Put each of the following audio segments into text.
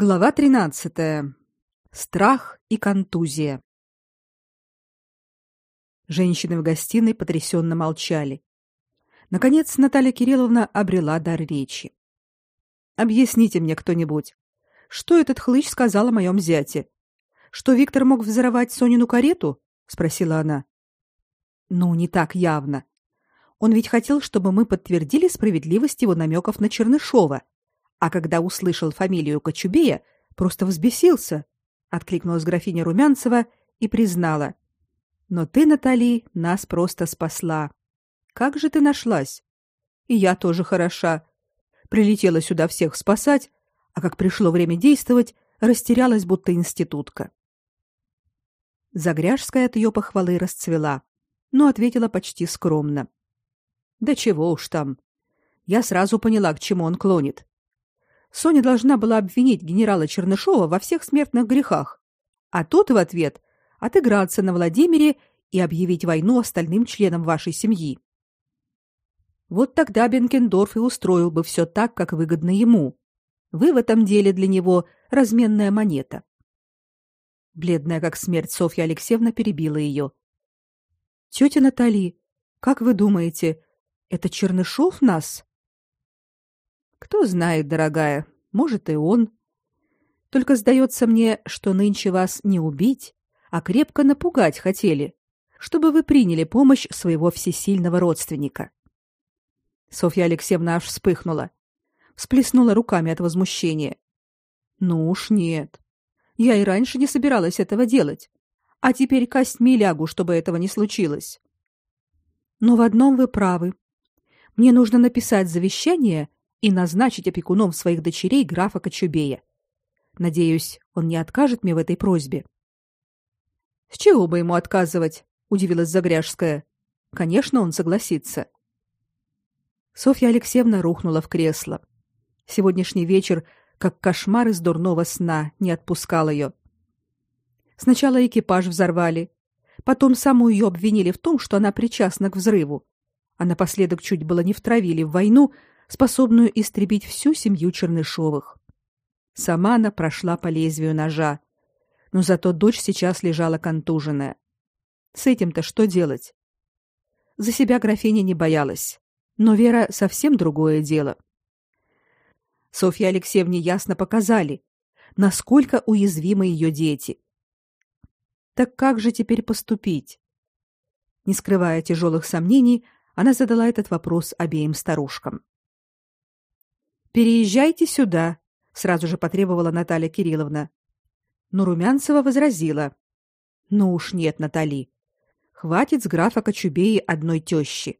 Глава 13. Страх и контузия. Женщины в гостиной потрясенно молчали. Наконец Наталья Кирилловна обрела дар речи. Объясните мне кто-нибудь, что этот хлыщ сказал о моем зяте? Что Виктор мог взорвать Сонину карету? спросила она. Ну, не так явно. Он ведь хотел, чтобы мы подтвердили справедливость его намеков на Чернышова а когда услышал фамилию Кочубея, просто взбесился, откликнулась графиня Румянцева и признала: "Но ты, Натали, нас просто спасла. Как же ты нашлась? И я тоже хороша. Прилетела сюда всех спасать, а как пришло время действовать, растерялась будто институтка". Загряжская от ее похвалы расцвела, но ответила почти скромно: "Да чего уж там. Я сразу поняла, к чему он клонит. Соня должна была обвинить генерала Чернышова во всех смертных грехах, а тот в ответ отыграться на Владимире и объявить войну остальным членам вашей семьи. Вот тогда Бенкендорф и устроил бы все так, как выгодно ему. Вы в этом деле для него разменная монета. Бледная как смерть Софья Алексеевна перебила ее. Тетя Натали, как вы думаете, это Чернышов нас кто знает, дорогая, может и он. Только сдается мне, что нынче вас не убить, а крепко напугать хотели, чтобы вы приняли помощь своего всесильного родственника. Софья Алексеевна аж вспыхнула, всплеснула руками от возмущения. Ну уж нет. Я и раньше не собиралась этого делать, а теперь костьми лягу, чтобы этого не случилось. Но в одном вы правы. Мне нужно написать завещание и назначить опекуном своих дочерей графа Кочубея. Надеюсь, он не откажет мне в этой просьбе. С чего бы ему отказывать? удивилась Загряжская. Конечно, он согласится. Софья Алексеевна рухнула в кресло. Сегодняшний вечер, как кошмар из дурного сна, не отпускал ее. Сначала экипаж взорвали, потом саму ее обвинили в том, что она причастна к взрыву, а напоследок чуть было не втравили в войну способную истребить всю семью Чернышовых. Сама она прошла по лезвию ножа, но зато дочь сейчас лежала контуженная. С этим-то что делать? За себя графиня не боялась, но Вера совсем другое дело. Софье Алексеевне ясно показали, насколько уязвимы ее дети. Так как же теперь поступить? Не скрывая тяжелых сомнений, она задала этот вопрос обеим старушкам. Переезжайте сюда, сразу же потребовала Наталья Кирилловна. Но Румянцева возразила: "Ну уж нет, Натали. Хватит с графа Кочубеи одной тещи.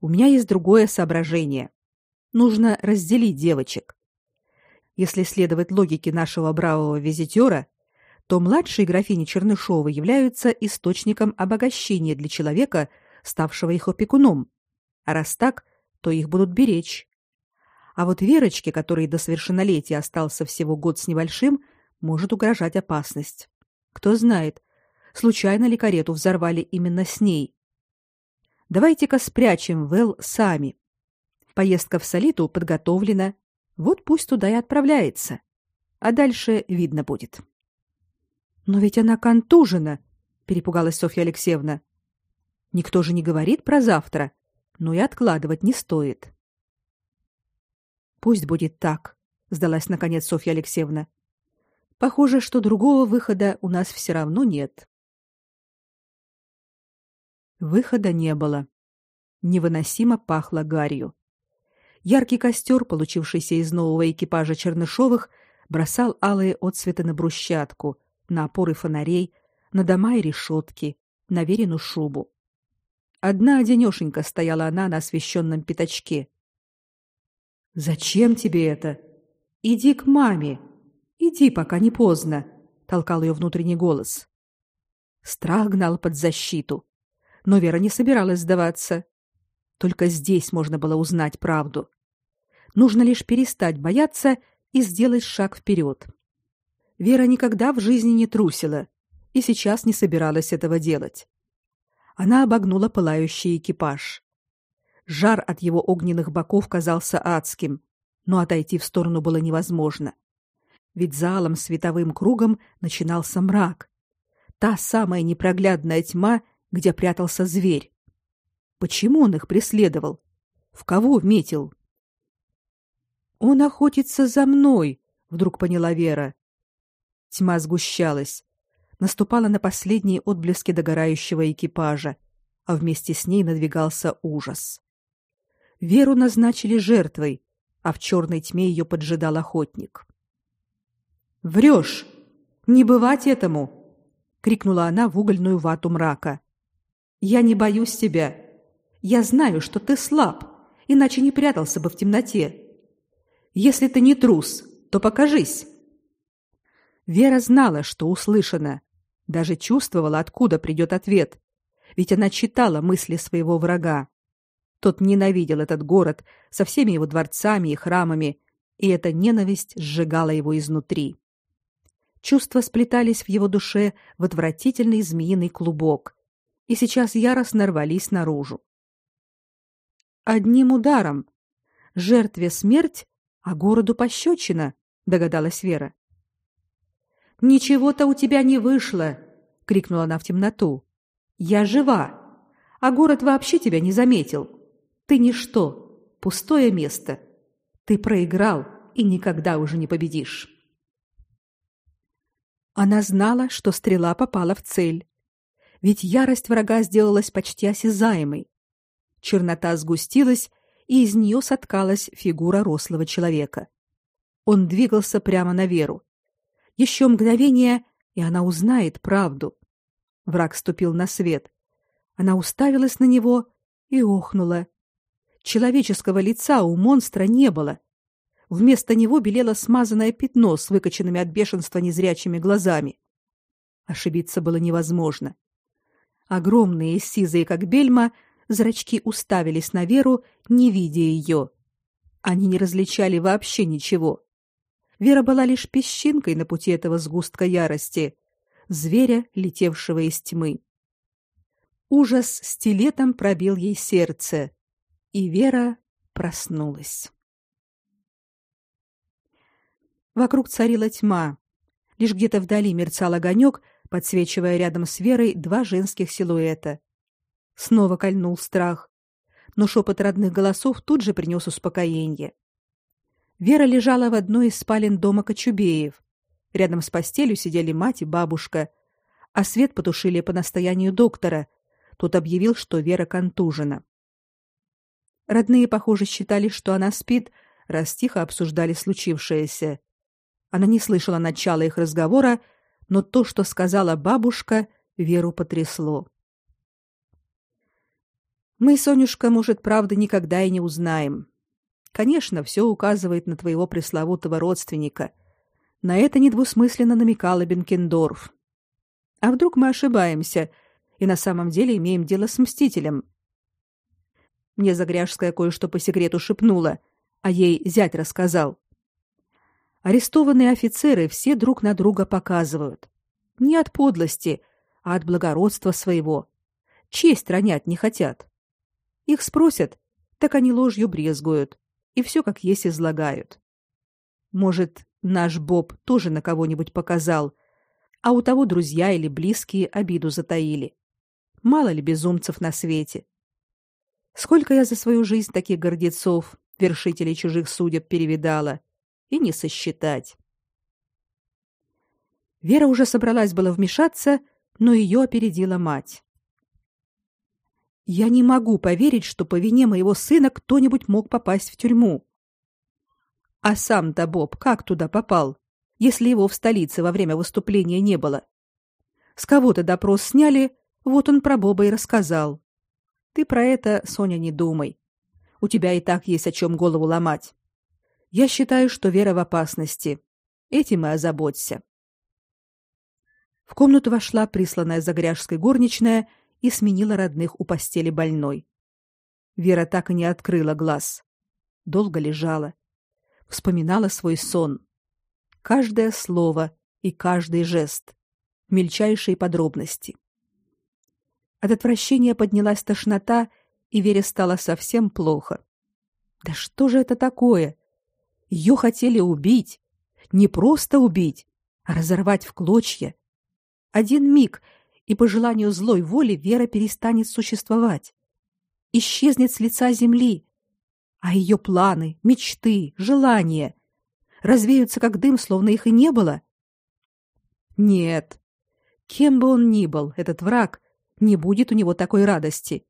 У меня есть другое соображение. Нужно разделить девочек. Если следовать логике нашего бравого визитера, то младшие графини Чернышовы являются источником обогащения для человека, ставшего их опекуном. А раз так, то их будут беречь. А вот Верочке, которой до совершеннолетия остался всего год с небольшим, может угрожать опасность. Кто знает, случайно ли карету взорвали именно с ней. Давайте-ка спрячем Вэл сами. Поездка в Солиту подготовлена. Вот пусть туда и отправляется. А дальше видно будет. Но ведь она контужена, перепугалась Софья Алексеевна. Никто же не говорит про завтра, но и откладывать не стоит. Пусть будет так, сдалась наконец Софья Алексеевна. Похоже, что другого выхода у нас все равно нет. Выхода не было. Невыносимо пахло гарью. Яркий костер, получившийся из нового экипажа Чернышовых, бросал алые отсветы на брусчатку, на опоры фонарей, на дома и решетки, на верину шубу. Одна одинешенька стояла она на освещенном пятачке. Зачем тебе это? Иди к маме. Иди, пока не поздно, толкал ее внутренний голос. Страх гнал под защиту, но Вера не собиралась сдаваться. Только здесь можно было узнать правду. Нужно лишь перестать бояться и сделать шаг вперед. Вера никогда в жизни не трусила и сейчас не собиралась этого делать. Она обогнула пылающий экипаж. Жар от его огненных боков казался адским, но отойти в сторону было невозможно. ведь за алым световым кругом начинался мрак. Та самая непроглядная тьма, где прятался зверь. Почему он их преследовал? В кого метил? Он охотится за мной, вдруг поняла Вера. Тьма сгущалась, наступала на последние отблески догорающего экипажа, а вместе с ней надвигался ужас. Веру назначили жертвой, а в черной тьме ее поджидал охотник. Врешь! Не бывать этому! крикнула она в угольную вату мрака. Я не боюсь тебя. Я знаю, что ты слаб, иначе не прятался бы в темноте. Если ты не трус, то покажись. Вера знала, что услышано, даже чувствовала, откуда придет ответ, ведь она читала мысли своего врага. Тот ненавидел этот город со всеми его дворцами и храмами, и эта ненависть сжигала его изнутри. Чувства сплетались в его душе в отвратительный змеиный клубок, и сейчас яростно рвались наружу. Одним ударом. Жертве смерть, а городу пощечина, догадалась Вера. Ничего-то у тебя не вышло, крикнула она в темноту. Я жива, а город вообще тебя не заметил. Ты ничто, пустое место. Ты проиграл и никогда уже не победишь. Она знала, что стрела попала в цель. Ведь ярость врага сделалась почти осязаемой. Чернота сгустилась, и из нее соткалась фигура рослого человека. Он двигался прямо на Веру. Еще мгновение, и она узнает правду. Враг ступил на свет. Она уставилась на него и охнула. Человеческого лица у монстра не было. Вместо него белело смазанное пятно с выкоченными от бешенства незрячими глазами. Ошибиться было невозможно. Огромные, сизые как бельма, зрачки уставились на Веру, не видя ее. Они не различали вообще ничего. Вера была лишь песчинкой на пути этого сгустка ярости, зверя, летевшего из тьмы. Ужас стилетом пробил ей сердце, и Вера проснулась. Вокруг царила тьма. Лишь где-то вдали мерцал огонек, подсвечивая рядом с Верой два женских силуэта. Снова кольнул страх, но шепот родных голосов тут же принес успокоение. Вера лежала в одной из спален дома Кочубеев. Рядом с постелью сидели мать и бабушка, а свет потушили по настоянию доктора. Тот объявил, что Вера контужена. Родные, похоже, считали, что она спит, раз тихо обсуждали случившееся. Она не слышала начала их разговора, но то, что сказала бабушка, Веру потрясло. Мы, Сонюшка, может, правда никогда и не узнаем. Конечно, все указывает на твоего пресловутого родственника. На это недвусмысленно намекала Бенкендорф. А вдруг мы ошибаемся и на самом деле имеем дело с мстителем? Мне Загряжская кое-что по секрету шепнула, а ей зять рассказал. Арестованные офицеры все друг на друга показывают. Не от подлости, а от благородства своего. Честь ронять не хотят. Их спросят, так они ложью брезгуют и все как есть излагают. Может, наш Боб тоже на кого-нибудь показал, а у того друзья или близкие обиду затаили. Мало ли безумцев на свете. Сколько я за свою жизнь таких гордецов, вершителей чужих судеб перевидала, и не сосчитать. Вера уже собралась было вмешаться, но ее опередила мать. Я не могу поверить, что по вине моего сына кто-нибудь мог попасть в тюрьму. А сам-то Боб как туда попал, если его в столице во время выступления не было? С кого-то допрос сняли, вот он про Боба и рассказал. Ты про это, Соня, не думай. У тебя и так есть о чем голову ломать. Я считаю, что Вера в опасности. Этим и озаботься. В комнату вошла присланная Загряжской горничная и сменила родных у постели больной. Вера так и не открыла глаз. Долго лежала, вспоминала свой сон. Каждое слово и каждый жест, мельчайшие подробности. От отвращения поднялась тошнота, и Вере стало совсем плохо. Да что же это такое? Ее хотели убить. Не просто убить, а разорвать в клочья. Один миг, и по желанию злой воли Вера перестанет существовать. Исчезнет с лица земли. А ее планы, мечты, желания развеются как дым, словно их и не было. Нет. Кем бы он ни был, этот враг, не будет у него такой радости.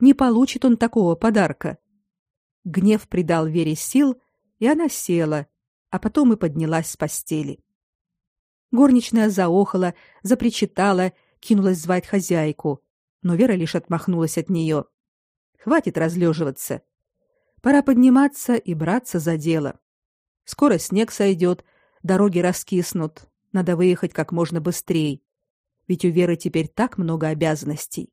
Не получит он такого подарка. Гнев придал Вере сил, и она села, а потом и поднялась с постели. Горничная заохала, запричитала, кинулась звать хозяйку, но Вера лишь отмахнулась от нее. Хватит разлеживаться. Пора подниматься и браться за дело. Скоро снег сойдет, дороги раскиснут. Надо выехать как можно быстрее. Ведь у Веры теперь так много обязанностей.